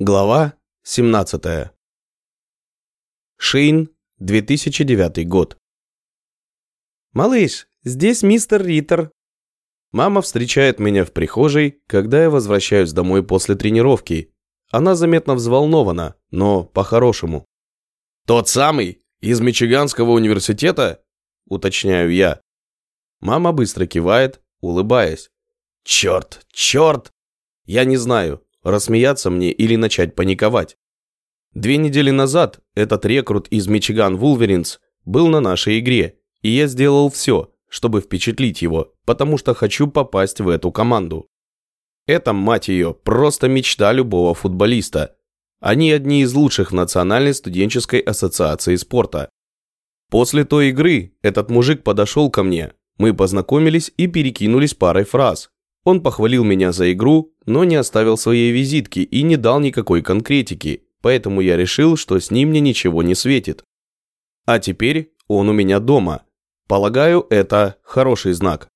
Глава 17. Шейн, 2009 год. «Малыш, здесь мистер Риттер». Мама встречает меня в прихожей, когда я возвращаюсь домой после тренировки. Она заметно взволнована, но по-хорошему. «Тот самый? Из Мичиганского университета?» – уточняю я. Мама быстро кивает, улыбаясь. «Черт, черт! Я не знаю, рассмеяться мне или начать паниковать. Две недели назад этот рекрут из Мичиган Вулверинс был на нашей игре, и я сделал все, чтобы впечатлить его, потому что хочу попасть в эту команду. Это, мать ее, просто мечта любого футболиста. Они одни из лучших в Национальной студенческой ассоциации спорта. После той игры этот мужик подошел ко мне, мы познакомились и перекинулись парой фраз, он похвалил меня за игру, но не оставил своей визитки и не дал никакой конкретики, поэтому я решил, что с ним мне ничего не светит. А теперь он у меня дома. Полагаю, это хороший знак.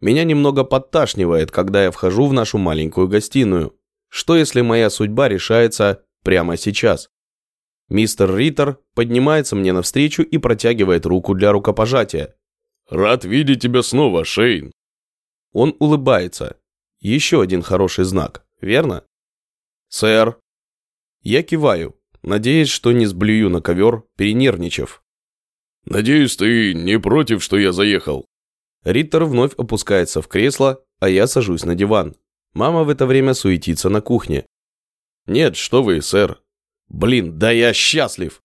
Меня немного подташнивает, когда я вхожу в нашу маленькую гостиную. Что если моя судьба решается прямо сейчас? Мистер Риттер поднимается мне навстречу и протягивает руку для рукопожатия. «Рад видеть тебя снова, Шейн», он улыбается. Еще один хороший знак, верно? Сэр. Я киваю, надеясь, что не сблюю на ковер, перенервничав. Надеюсь, ты не против, что я заехал? Риттер вновь опускается в кресло, а я сажусь на диван. Мама в это время суетится на кухне. «Нет, что вы, сэр. Блин, да я счастлив!»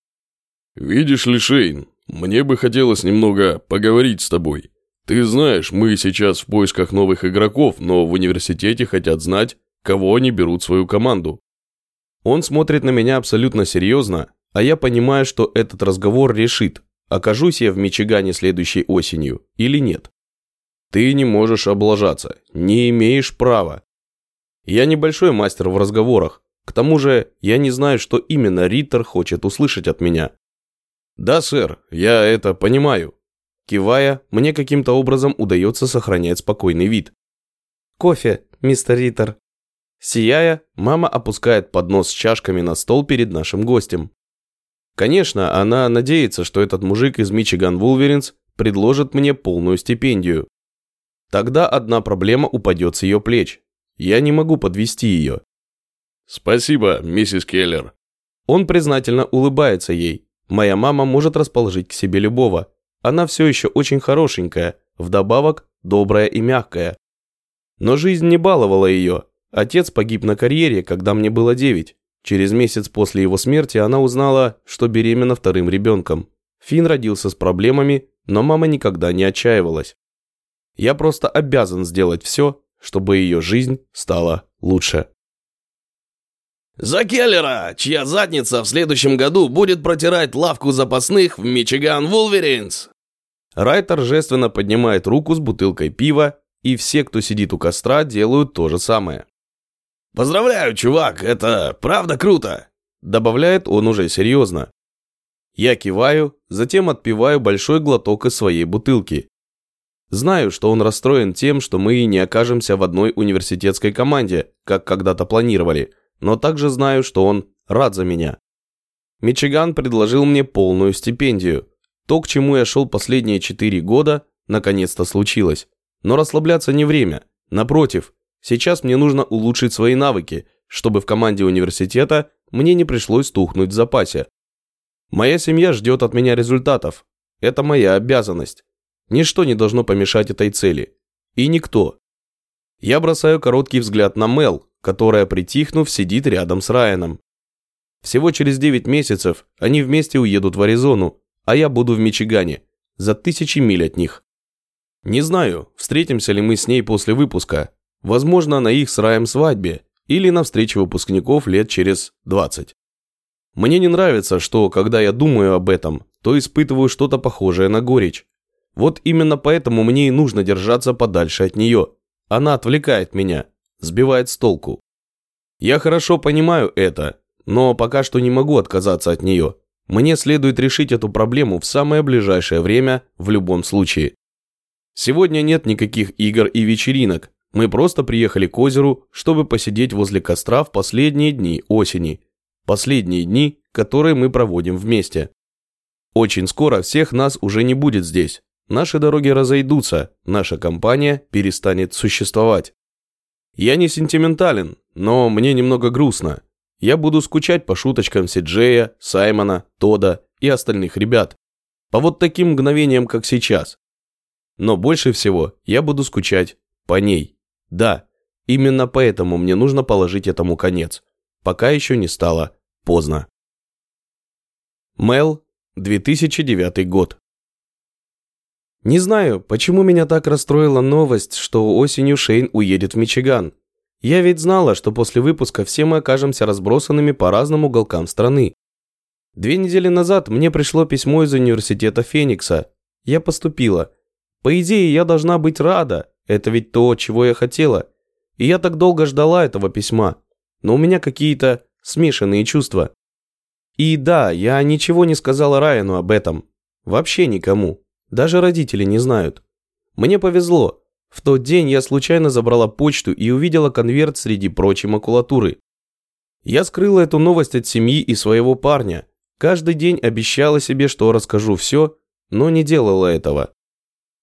«Видишь ли, Шейн, мне бы хотелось немного поговорить с тобой. Ты знаешь, мы сейчас в поисках новых игроков, но в университете хотят знать, кого они берут в свою команду. Он смотрит на меня абсолютно серьезно, а я понимаю, что этот разговор решит, окажусь я в Мичигане следующей осенью или нет. Ты не можешь облажаться, не имеешь права. Я небольшой мастер в разговорах, к тому же я не знаю, что именно Риттер хочет услышать от меня. Да, сэр, я это понимаю, Кивая, мне каким-то образом удается сохранять спокойный вид. «Кофе, мистер Риттер». Сияя, мама опускает поднос с чашками на стол перед нашим гостем. Конечно, она надеется, что этот мужик из Мичиган Вулверинс предложит мне полную стипендию. Тогда одна проблема упадет с ее плеч. Я не могу подвести ее. «Спасибо, миссис Келлер». Он признательно улыбается ей. Моя мама может расположить к себе любого. Она все еще очень хорошенькая, вдобавок добрая и мягкая. Но жизнь не баловала ее. Отец погиб на карьере, когда мне было 9. Через месяц после его смерти она узнала, что беременна вторым ребенком. Финн родился с проблемами, но мама никогда не отчаивалась. Я просто обязан сделать все, чтобы ее жизнь стала лучше. «За Келлера, чья задница в следующем году будет протирать лавку запасных в Мичиган Вулверинс!» Рай торжественно поднимает руку с бутылкой пива, и все, кто сидит у костра, делают то же самое. «Поздравляю, чувак, это правда круто!» Добавляет он уже серьезно. Я киваю, затем отпиваю большой глоток из своей бутылки. Знаю, что он расстроен тем, что мы не окажемся в одной университетской команде, как когда-то планировали, но также знаю, что он рад за меня. Мичиган предложил мне полную стипендию – то, к чему я шел последние четыре года, наконец-то случилось. Но расслабляться не время. Напротив, сейчас мне нужно улучшить свои навыки, чтобы в команде университета мне не пришлось тухнуть в запасе. Моя семья ждет от меня результатов. Это моя обязанность. Ничто не должно помешать этой цели. И никто. Я бросаю короткий взгляд на Мел, которая, притихнув, сидит рядом с Райаном. Всего через 9 месяцев они вместе уедут в Аризону, а я буду в Мичигане, за тысячи миль от них. Не знаю, встретимся ли мы с ней после выпуска, возможно, на их с Раем свадьбе или на встрече выпускников лет через 20. Мне не нравится, что, когда я думаю об этом, то испытываю что-то похожее на горечь. Вот именно поэтому мне и нужно держаться подальше от нее. Она отвлекает меня, сбивает с толку. Я хорошо понимаю это, но пока что не могу отказаться от нее. Мне следует решить эту проблему в самое ближайшее время в любом случае. Сегодня нет никаких игр и вечеринок, Мы просто приехали к озеру, чтобы посидеть возле костра в последние дни осени. Последние дни, которые мы проводим вместе. Очень скоро всех нас уже не будет здесь. Наши дороги разойдутся, наша компания перестанет существовать. Я не сентиментален, но мне немного грустно. Я буду скучать по шуточкам Сиджея, Саймона, Тода и остальных ребят. По вот таким мгновениям, как сейчас. Но больше всего я буду скучать по ней. Да, именно поэтому мне нужно положить этому конец. Пока еще не стало поздно. Мел, 2009 год. Не знаю, почему меня так расстроила новость, что осенью Шейн уедет в Мичиган. Я ведь знала, что после выпуска все мы окажемся разбросанными по разным уголкам страны. Две недели назад мне пришло письмо из университета Феникса. Я поступила. По идее, я должна быть рада. Это ведь то, чего я хотела. И я так долго ждала этого письма. Но у меня какие-то смешанные чувства. И да, я ничего не сказала Райану об этом. Вообще никому. Даже родители не знают. Мне повезло. В тот день я случайно забрала почту и увидела конверт среди прочей макулатуры. Я скрыла эту новость от семьи и своего парня. Каждый день обещала себе, что расскажу все, но не делала этого.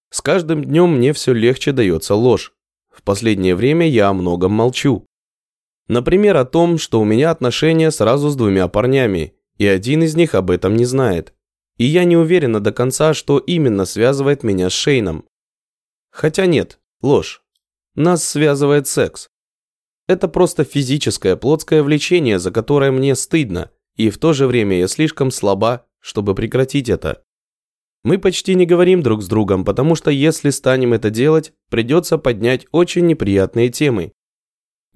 С каждым днем мне все легче дается ложь. В последнее время я о многом молчу. Например, о том, что у меня отношения сразу с двумя парнями, и один из них об этом не знает. И я не уверена до конца, что именно связывает меня с Шейном. Хотя нет, ложь. Нас связывает секс. Это просто физическое плотское влечение, за которое мне стыдно, и в то же время я слишком слаба, чтобы прекратить это. Мы почти не говорим друг с другом, потому что если станем это делать, придется поднять очень неприятные темы.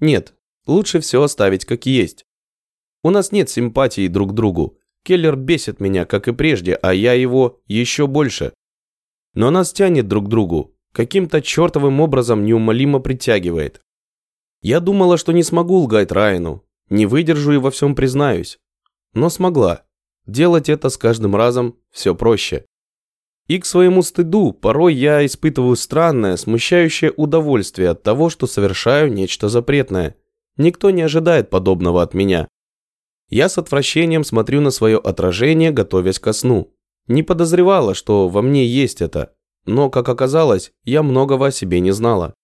Нет, лучше все оставить как есть. У нас нет симпатии друг к другу, Келлер бесит меня, как и прежде, а я его еще больше. Но нас тянет друг к другу, каким-то чертовым образом неумолимо притягивает. Я думала, что не смогу лгать Райану, не выдержу и во всем признаюсь. Но смогла. Делать это с каждым разом все проще. И к своему стыду порой я испытываю странное, смущающее удовольствие от того, что совершаю нечто запретное. Никто не ожидает подобного от меня. Я с отвращением смотрю на свое отражение, готовясь ко сну. Не подозревала, что во мне есть это, но, как оказалось, я многого о себе не знала.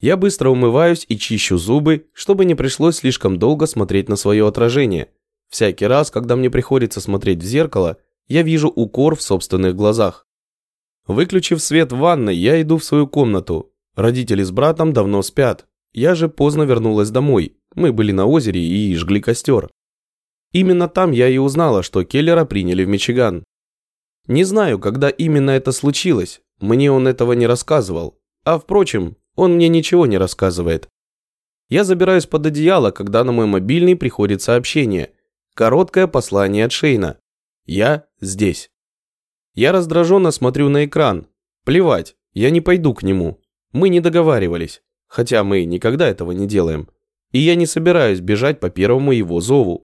Я быстро умываюсь и чищу зубы, чтобы не пришлось слишком долго смотреть на свое отражение. Всякий раз, когда мне приходится смотреть в зеркало, я вижу укор в собственных глазах. Выключив свет в ванной, я иду в свою комнату. Родители с братом давно спят. Я же поздно вернулась домой. Мы были на озере и жгли костер. Именно там я и узнала, что Келлера приняли в Мичиган. Не знаю, когда именно это случилось, мне он этого не рассказывал. А впрочем, он мне ничего не рассказывает. Я забираюсь под одеяло, когда на мой мобильный приходит сообщение. Короткое послание от Шейна. Я здесь. Я раздраженно смотрю на экран. Плевать, я не пойду к нему. Мы не договаривались, хотя мы никогда этого не делаем. И я не собираюсь бежать по первому его зову.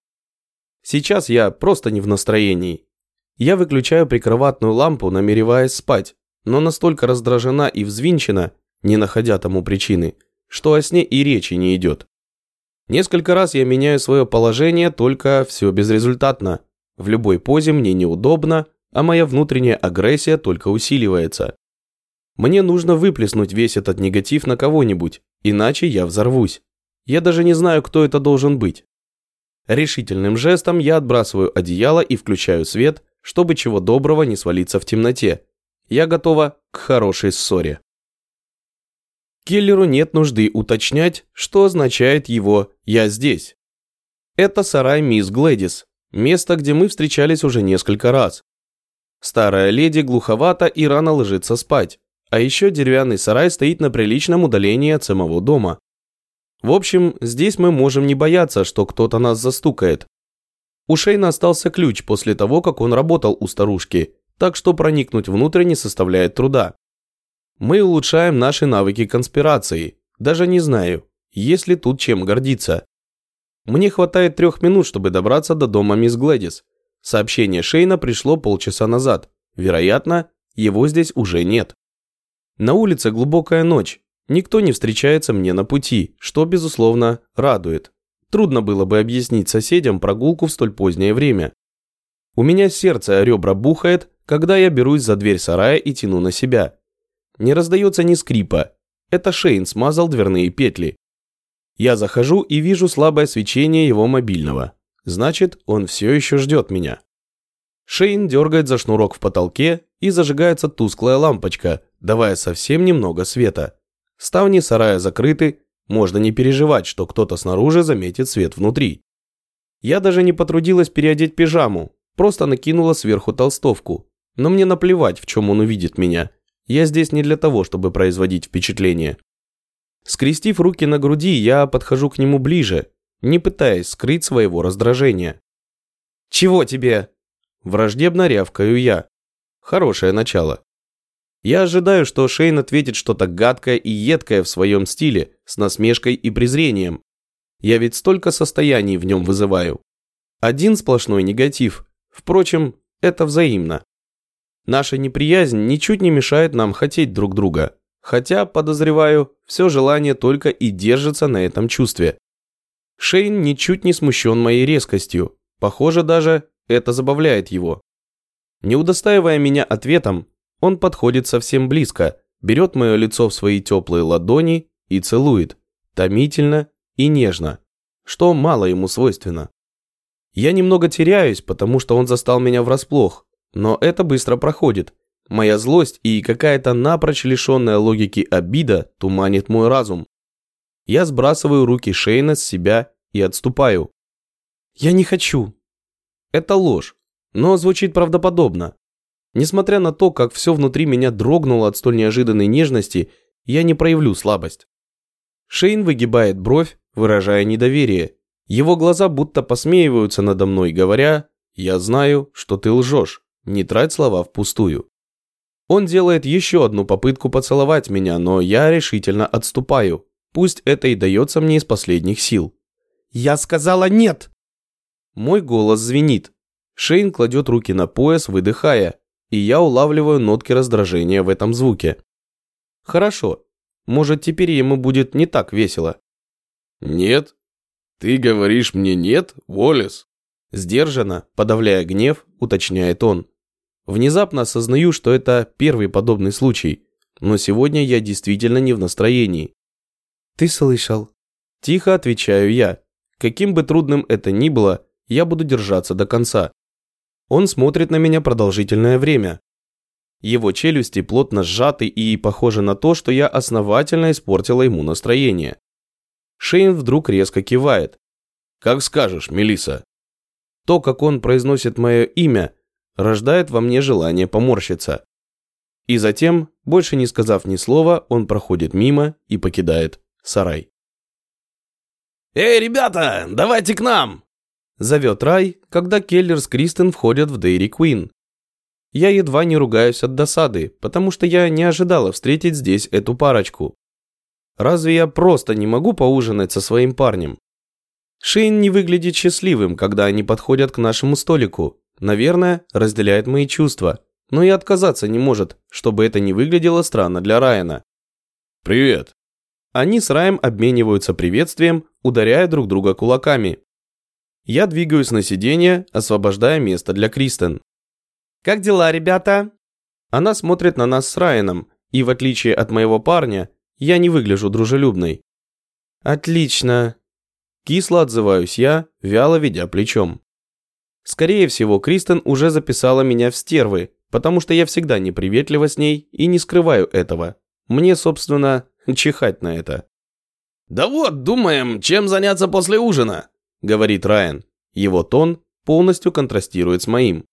Сейчас я просто не в настроении. Я выключаю прикроватную лампу, намереваясь спать, но настолько раздражена и взвинчена, не находя тому причины, что о сне и речи не идет. Несколько раз я меняю свое положение, только все безрезультатно. В любой позе мне неудобно, а моя внутренняя агрессия только усиливается. Мне нужно выплеснуть весь этот негатив на кого-нибудь, иначе я взорвусь. Я даже не знаю, кто это должен быть. Решительным жестом я отбрасываю одеяло и включаю свет, чтобы чего доброго не свалиться в темноте. Я готова к хорошей ссоре. Киллеру нет нужды уточнять, что означает его «я здесь». Это сарай мисс Глэдис, место, где мы встречались уже несколько раз. Старая леди глуховата и рано ложится спать, а еще деревянный сарай стоит на приличном удалении от самого дома. В общем, здесь мы можем не бояться, что кто-то нас застукает. У Шейна остался ключ после того, как он работал у старушки, так что проникнуть внутрь не составляет труда. Мы улучшаем наши навыки конспирации. Даже не знаю, есть ли тут чем гордиться. Мне хватает трех минут, чтобы добраться до дома мисс Глэдис. Сообщение Шейна пришло полчаса назад. Вероятно, его здесь уже нет. На улице глубокая ночь. Никто не встречается мне на пути, что, безусловно, радует. Трудно было бы объяснить соседям прогулку в столь позднее время. У меня сердце о ребра бухает, когда я берусь за дверь сарая и тяну на себя. Не раздается ни скрипа. Это Шейн смазал дверные петли. Я захожу и вижу слабое свечение его мобильного. Значит, он все еще ждет меня. Шейн дергает за шнурок в потолке и зажигается тусклая лампочка, давая совсем немного света. Ставни сарая закрыты, можно не переживать, что кто-то снаружи заметит свет внутри. Я даже не потрудилась переодеть пижаму, просто накинула сверху толстовку. Но мне наплевать, в чем он увидит меня. Я здесь не для того, чтобы производить впечатление. Скрестив руки на груди, я подхожу к нему ближе, не пытаясь скрыть своего раздражения. «Чего тебе?» Враждебно рявкаю я. Хорошее начало. Я ожидаю, что Шейн ответит что-то гадкое и едкое в своем стиле, с насмешкой и презрением. Я ведь столько состояний в нем вызываю. Один сплошной негатив. Впрочем, это взаимно. Наша неприязнь ничуть не мешает нам хотеть друг друга. Хотя, подозреваю, все желание только и держится на этом чувстве. Шейн ничуть не смущен моей резкостью. Похоже даже, это забавляет его. Не удостаивая меня ответом, он подходит совсем близко, берет мое лицо в свои теплые ладони и целует, томительно и нежно, что мало ему свойственно. Я немного теряюсь, потому что он застал меня врасплох, но это быстро проходит. Моя злость и какая-то напрочь лишенная логики обида туманит мой разум. Я сбрасываю руки Шейна с себя и отступаю. «Я не хочу», это ложь, но звучит правдоподобно. Несмотря на то, как все внутри меня дрогнуло от столь неожиданной нежности, я не проявлю слабость. Шейн выгибает бровь, выражая недоверие. Его глаза будто посмеиваются надо мной, говоря «Я знаю, что ты лжешь, не трать слова впустую». Он делает еще одну попытку поцеловать меня, но я решительно отступаю. Пусть это и дается мне из последних сил. «Я сказала нет!» Мой голос звенит. Шейн кладет руки на пояс, выдыхая, и я улавливаю нотки раздражения в этом звуке. Хорошо. Может, теперь ему будет не так весело. Нет? Ты говоришь мне нет, Уоллес? Сдержанно, подавляя гнев, уточняет он. Внезапно осознаю, что это первый подобный случай, но сегодня я действительно не в настроении. Ты слышал? Тихо отвечаю я. Каким бы трудным это ни было, я буду держаться до конца. Он смотрит на меня продолжительное время. Его челюсти плотно сжаты и похоже на то, что я основательно испортила ему настроение. Шейн вдруг резко кивает. «Как скажешь, Мелиса. То, как он произносит мое имя, рождает во мне желание поморщиться. И затем, больше не сказав ни слова, он проходит мимо и покидает сарай. «Эй, ребята, давайте к нам!» Зовет Рай, когда Келлер с Кристен входят в Дейри Куин. Я едва не ругаюсь от досады, потому что я не ожидала встретить здесь эту парочку. Разве я просто не могу поужинать со своим парнем? Шейн не выглядит счастливым, когда они подходят к нашему столику. Наверное, разделяет мои чувства, но и отказаться не может, чтобы это не выглядело странно для Райана. «Привет». Они с Раем обмениваются приветствием, ударяя друг друга кулаками. Я двигаюсь на сиденье, освобождая место для Кристен. «Как дела, ребята?» Она смотрит на нас с Райаном, и в отличие от моего парня, я не выгляжу дружелюбной. «Отлично!» Кисло отзываюсь я, вяло ведя плечом. Скорее всего, Кристен уже записала меня в стервы, потому что я всегда неприветлива с ней и не скрываю этого. Мне, собственно, чихать на это. «Да вот, думаем, чем заняться после ужина», – говорит Райан. Его тон полностью контрастирует с моим.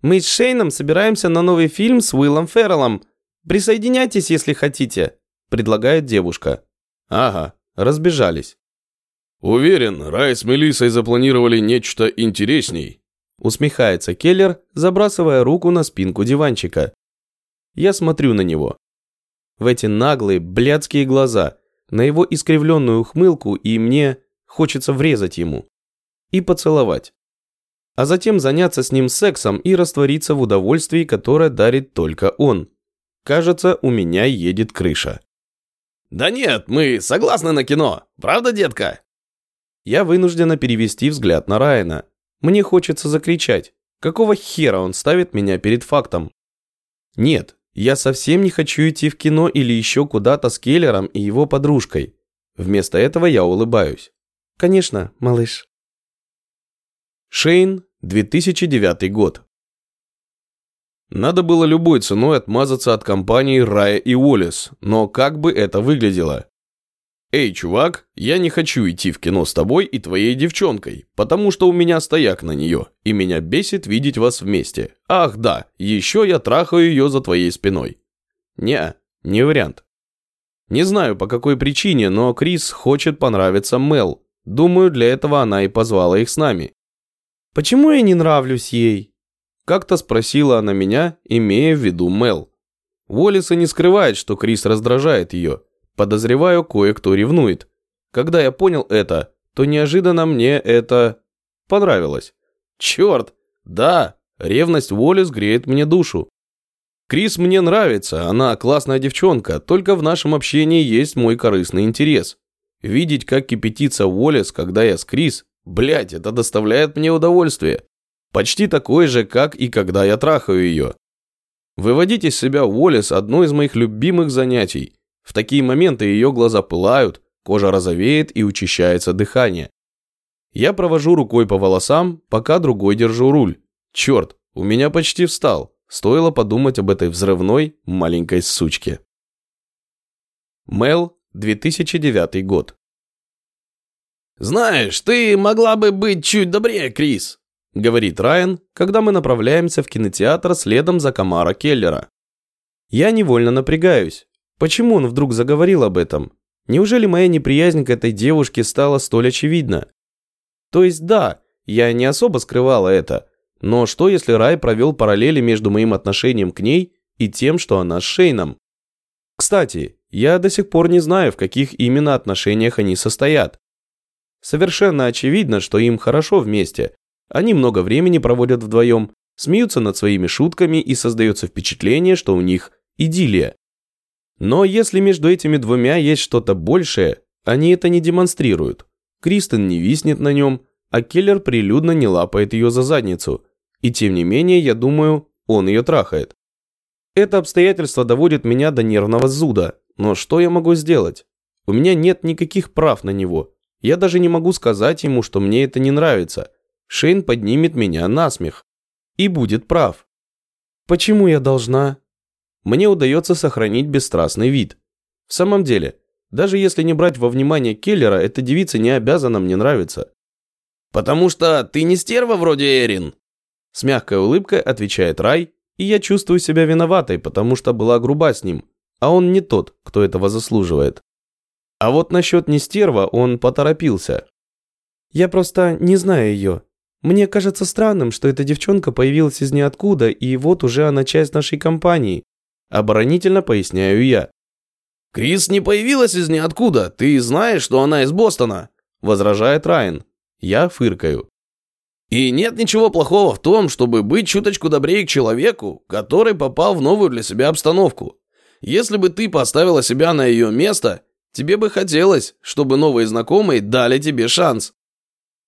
«Мы с Шейном собираемся на новый фильм с Уиллом Ферреллом. Присоединяйтесь, если хотите», – предлагает девушка. Ага, разбежались. «Уверен, Рай с Мелиссой запланировали нечто интересней», усмехается Келлер, забрасывая руку на спинку диванчика. Я смотрю на него. В эти наглые, блядские глаза, на его искривленную ухмылку, и мне хочется врезать ему и поцеловать. А затем заняться с ним сексом и раствориться в удовольствии, которое дарит только он. Кажется, у меня едет крыша. Да нет, мы согласны на кино. Правда, детка? Я вынуждена перевести взгляд на Райана. Мне хочется закричать. Какого хера он ставит меня перед фактом? Нет, я совсем не хочу идти в кино или еще куда-то с Келлером и его подружкой. Вместо этого я улыбаюсь. Конечно, малыш. Шейн, 2009 год. Надо было любой ценой отмазаться от компании Рая и Уоллес, но как бы это выглядело? «Эй, чувак, я не хочу идти в кино с тобой и твоей девчонкой, потому что у меня стояк на нее, и меня бесит видеть вас вместе. Ах да, еще я трахаю ее за твоей спиной». Не, не вариант. Не знаю по какой причине, но Крис хочет понравиться Мел. Думаю, для этого она и позвала их с нами. «Почему я не нравлюсь ей?» Как-то спросила она меня, имея в виду Мел. Уоллиса не скрывает, что Крис раздражает ее. Подозреваю, кое-кто ревнует. Когда я понял это, то неожиданно мне это понравилось. Черт, да, ревность Уоллес греет мне душу. Крис мне нравится, она классная девчонка, только в нашем общении есть мой корыстный интерес. Видеть, как кипятится Уоллес, когда я с Крис, блять, это доставляет мне удовольствие. Почти такое же, как и когда я трахаю ее. Выводить из себя Уоллес – одно из моих любимых занятий. В такие моменты ее глаза пылают, кожа розовеет и учащается дыхание. Я провожу рукой по волосам, пока другой держу руль. Черт, у меня почти встал. Стоило подумать об этой взрывной маленькой сучке. Мел, 2009 год. «Знаешь, ты могла бы быть чуть добрее, Крис», — говорит Райан, когда мы направляемся в кинотеатр следом за Камара Келлера. Я невольно напрягаюсь. Почему он вдруг заговорил об этом? Неужели моя неприязнь к этой девушке стала столь очевидна? То есть да, я не особо скрывала это, но что если Рай провел параллели между моим отношением к ней и тем, что она с Шейном? Кстати, я до сих пор не знаю, в каких именно отношениях они состоят. Совершенно очевидно, что им хорошо вместе. Они много времени проводят вдвоем, смеются над своими шутками и создается впечатление, что у них идиллия. Но если между этими двумя есть что-то большее, они это не демонстрируют. Кристен не виснет на нем, а Келлер прилюдно не лапает ее за задницу. И тем не менее, я думаю, он ее трахает. Это обстоятельство доводит меня до нервного зуда, но что я могу сделать? У меня нет никаких прав на него. Я даже не могу сказать ему, что мне это не нравится. Шейн поднимет меня на смех. И будет прав. Почему я должна? мне удается сохранить бесстрастный вид. В самом деле, даже если не брать во внимание Келлера, эта девица не обязана мне нравиться. «Потому что ты не стерва вроде Эрин!» С мягкой улыбкой отвечает Рай, и я чувствую себя виноватой, потому что была груба с ним, а он не тот, кто этого заслуживает. А вот насчет не стерва он поторопился. «Я просто не знаю ее. Мне кажется странным, что эта девчонка появилась из ниоткуда, и вот уже она часть нашей компании. Оборонительно поясняю я. «Крис не появилась из ниоткуда. Ты знаешь, что она из Бостона», – возражает Райан. Я фыркаю. «И нет ничего плохого в том, чтобы быть чуточку добрее к человеку, который попал в новую для себя обстановку. Если бы ты поставила себя на ее место, тебе бы хотелось, чтобы новые знакомые дали тебе шанс».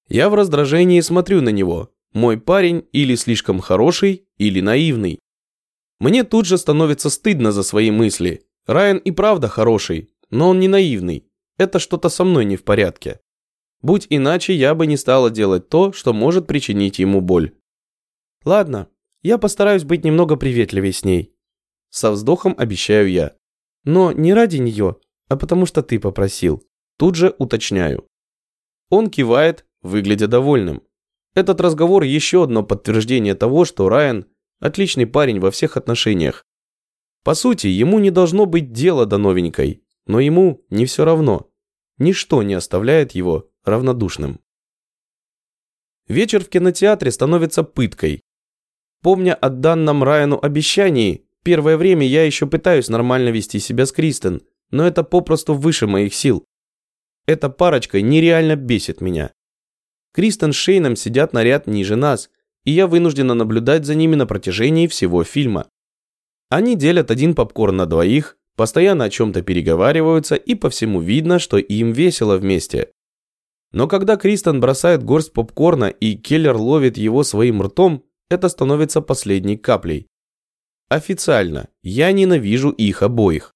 Я в раздражении смотрю на него. Мой парень или слишком хороший, или наивный. Мне тут же становится стыдно за свои мысли. Райан и правда хороший, но он не наивный. Это что-то со мной не в порядке. Будь иначе, я бы не стала делать то, что может причинить ему боль. Ладно, я постараюсь быть немного приветливее с ней. Со вздохом обещаю я. Но не ради нее, а потому что ты попросил. Тут же уточняю. Он кивает, выглядя довольным. Этот разговор еще одно подтверждение того, что Райан Отличный парень во всех отношениях. По сути, ему не должно быть дела до новенькой, но ему не все равно. Ничто не оставляет его равнодушным. Вечер в кинотеатре становится пыткой. Помня о данном Райану обещании, первое время я еще пытаюсь нормально вести себя с Кристен, но это попросту выше моих сил. Эта парочка нереально бесит меня. Кристен с Шейном сидят на ряд ниже нас, и я вынуждена наблюдать за ними на протяжении всего фильма. Они делят один попкорн на двоих, постоянно о чем-то переговариваются и по всему видно, что им весело вместе. Но когда Кристен бросает горсть попкорна и Келлер ловит его своим ртом, это становится последней каплей. Официально, я ненавижу их обоих.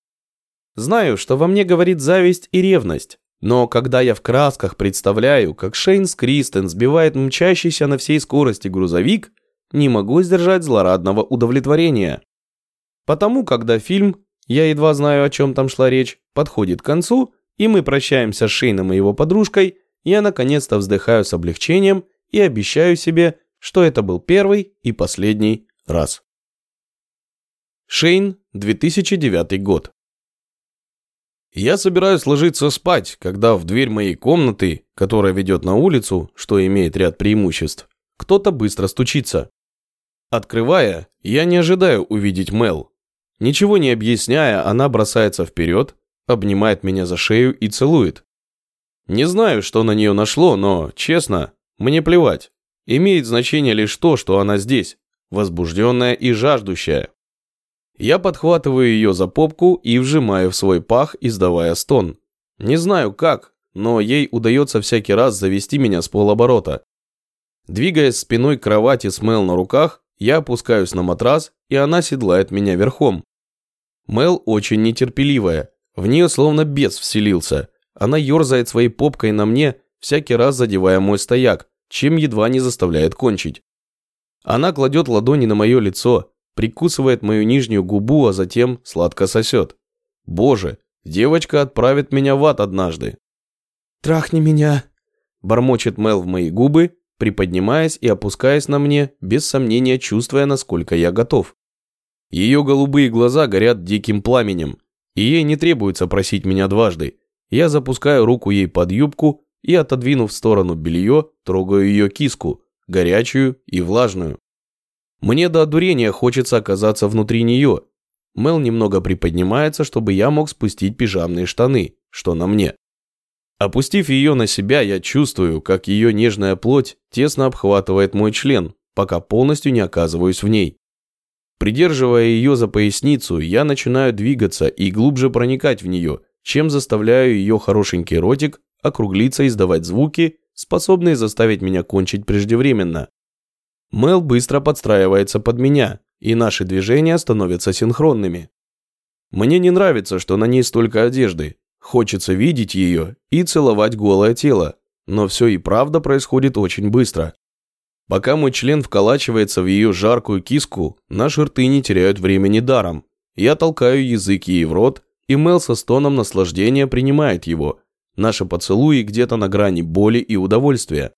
Знаю, что во мне говорит зависть и ревность, но когда я в красках представляю, как Шейн с Кристен сбивает мчащийся на всей скорости грузовик, не могу сдержать злорадного удовлетворения. Потому, когда фильм, я едва знаю, о чем там шла речь, подходит к концу, и мы прощаемся с Шейном и его подружкой, я наконец-то вздыхаю с облегчением и обещаю себе, что это был первый и последний раз. Шейн, 2009 год. Я собираюсь ложиться спать, когда в дверь моей комнаты, которая ведет на улицу, что имеет ряд преимуществ, кто-то быстро стучится. Открывая, я не ожидаю увидеть Мел. Ничего не объясняя, она бросается вперед, обнимает меня за шею и целует. Не знаю, что на нее нашло, но, честно, мне плевать. Имеет значение лишь то, что она здесь, возбужденная и жаждущая. Я подхватываю ее за попку и вжимаю в свой пах, издавая стон. Не знаю как, но ей удается всякий раз завести меня с полоборота. Двигаясь спиной к кровати с Мел на руках, я опускаюсь на матрас, и она седлает меня верхом. Мел очень нетерпеливая, в нее словно бес вселился – она ерзает своей попкой на мне, всякий раз задевая мой стояк, чем едва не заставляет кончить. Она кладет ладони на мое лицо, прикусывает мою нижнюю губу, а затем сладко сосет. Боже, девочка отправит меня в ад однажды. «Трахни меня!» Бормочет Мел в мои губы, приподнимаясь и опускаясь на мне, без сомнения чувствуя, насколько я готов. Ее голубые глаза горят диким пламенем, и ей не требуется просить меня дважды. Я запускаю руку ей под юбку и, отодвинув в сторону белье, трогаю ее киску, горячую и влажную. Мне до одурения хочется оказаться внутри нее. Мел немного приподнимается, чтобы я мог спустить пижамные штаны, что на мне. Опустив ее на себя, я чувствую, как ее нежная плоть тесно обхватывает мой член, пока полностью не оказываюсь в ней. Придерживая ее за поясницу, я начинаю двигаться и глубже проникать в нее, чем заставляю ее хорошенький ротик округлиться и издавать звуки, способные заставить меня кончить преждевременно. Мел быстро подстраивается под меня, и наши движения становятся синхронными. Мне не нравится, что на ней столько одежды. Хочется видеть ее и целовать голое тело, но все и правда происходит очень быстро. Пока мой член вколачивается в ее жаркую киску, наши рты не теряют времени даром. Я толкаю язык ей в рот и Мел со стоном наслаждения принимает его. Наши поцелуи где-то на грани боли и удовольствия.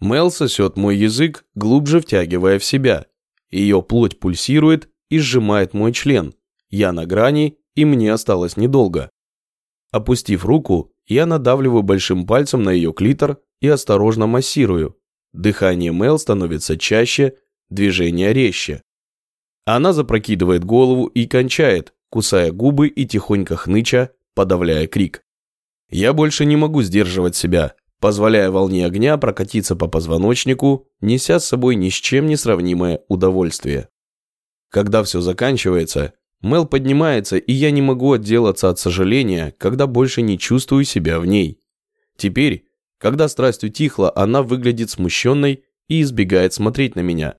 Мел сосет мой язык, глубже втягивая в себя. Ее плоть пульсирует и сжимает мой член. Я на грани, и мне осталось недолго. Опустив руку, я надавливаю большим пальцем на ее клитор и осторожно массирую. Дыхание Мел становится чаще, движение резче. Она запрокидывает голову и кончает, кусая губы и тихонько хныча, подавляя крик. Я больше не могу сдерживать себя, позволяя волне огня прокатиться по позвоночнику, неся с собой ни с чем не сравнимое удовольствие. Когда все заканчивается, Мел поднимается, и я не могу отделаться от сожаления, когда больше не чувствую себя в ней. Теперь, когда страсть утихла, она выглядит смущенной и избегает смотреть на меня.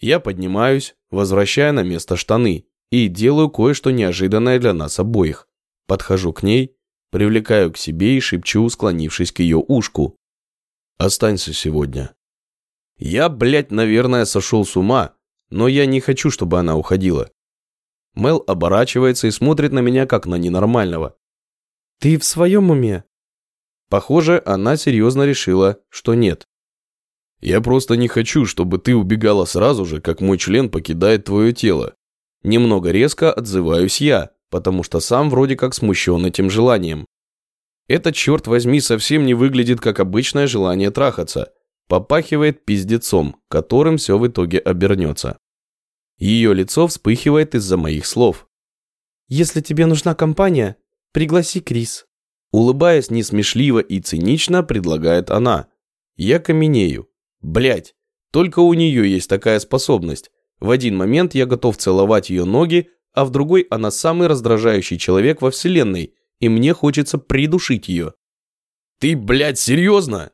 Я поднимаюсь, возвращая на место штаны, и делаю кое-что неожиданное для нас обоих. Подхожу к ней, привлекаю к себе и шепчу, склонившись к ее ушку. «Останься сегодня». Я, блядь, наверное, сошел с ума, но я не хочу, чтобы она уходила. Мел оборачивается и смотрит на меня, как на ненормального. «Ты в своем уме?» Похоже, она серьезно решила, что нет. «Я просто не хочу, чтобы ты убегала сразу же, как мой член покидает твое тело. Немного резко отзываюсь я, потому что сам вроде как смущен этим желанием. Это, черт возьми, совсем не выглядит как обычное желание трахаться. Попахивает пиздецом, которым все в итоге обернется. Ее лицо вспыхивает из-за моих слов. «Если тебе нужна компания, пригласи Крис». Улыбаясь несмешливо и цинично, предлагает она. Я каменею. Блять, только у нее есть такая способность. В один момент я готов целовать ее ноги, а в другой она самый раздражающий человек во вселенной, и мне хочется придушить ее. «Ты, блядь, серьезно?»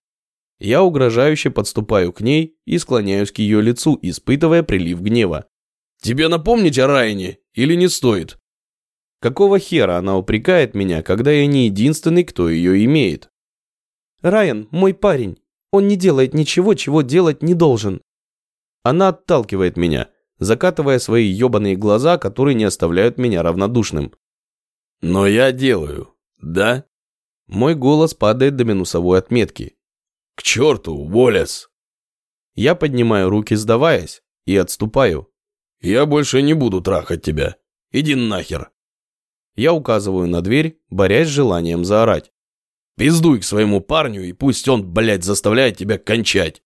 Я угрожающе подступаю к ней и склоняюсь к ее лицу, испытывая прилив гнева. «Тебе напомнить о Райне или не стоит?» Какого хера она упрекает меня, когда я не единственный, кто ее имеет? Райан, мой парень. Он не делает ничего, чего делать не должен. Она отталкивает меня, закатывая свои ебаные глаза, которые не оставляют меня равнодушным. «Но я делаю, да?» Мой голос падает до минусовой отметки. «К черту, Уоллес!» Я поднимаю руки, сдаваясь, и отступаю. «Я больше не буду трахать тебя. Иди нахер!» Я указываю на дверь, борясь с желанием заорать. «Пиздуй к своему парню, и пусть он, блядь, заставляет тебя кончать!»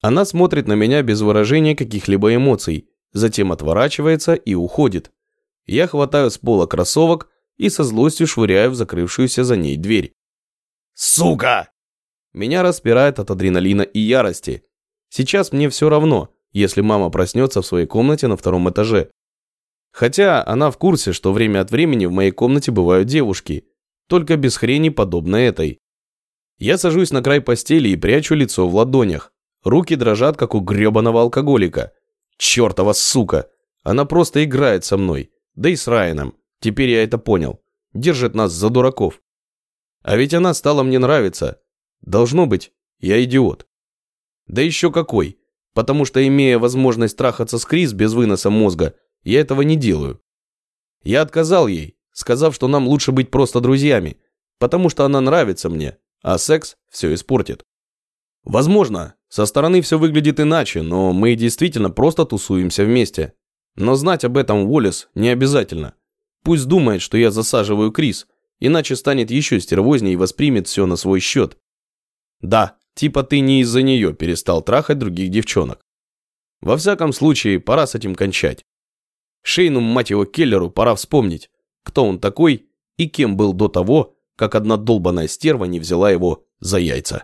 Она смотрит на меня без выражения каких-либо эмоций, затем отворачивается и уходит. Я хватаю с пола кроссовок и со злостью швыряю в закрывшуюся за ней дверь. «Сука!» Меня распирает от адреналина и ярости. Сейчас мне все равно, если мама проснется в своей комнате на втором этаже. Хотя она в курсе, что время от времени в моей комнате бывают девушки, только без хрени подобной этой. Я сажусь на край постели и прячу лицо в ладонях. Руки дрожат, как у гребаного алкоголика. Чертова сука! Она просто играет со мной. Да и с Райаном. Теперь я это понял. Держит нас за дураков. А ведь она стала мне нравиться. Должно быть, я идиот. Да еще какой. Потому что, имея возможность трахаться с Крис без выноса мозга, я этого не делаю. Я отказал ей, сказав, что нам лучше быть просто друзьями, потому что она нравится мне, а секс все испортит. Возможно, со стороны все выглядит иначе, но мы действительно просто тусуемся вместе. Но знать об этом Уоллес не обязательно. Пусть думает, что я засаживаю Крис, иначе станет еще стервознее и воспримет все на свой счет. Да, типа ты не из-за нее перестал трахать других девчонок. Во всяком случае, пора с этим кончать. Шейну, мать его, Келлеру, пора вспомнить, кто он такой и кем был до того, как одна долбаная стерва не взяла его за яйца.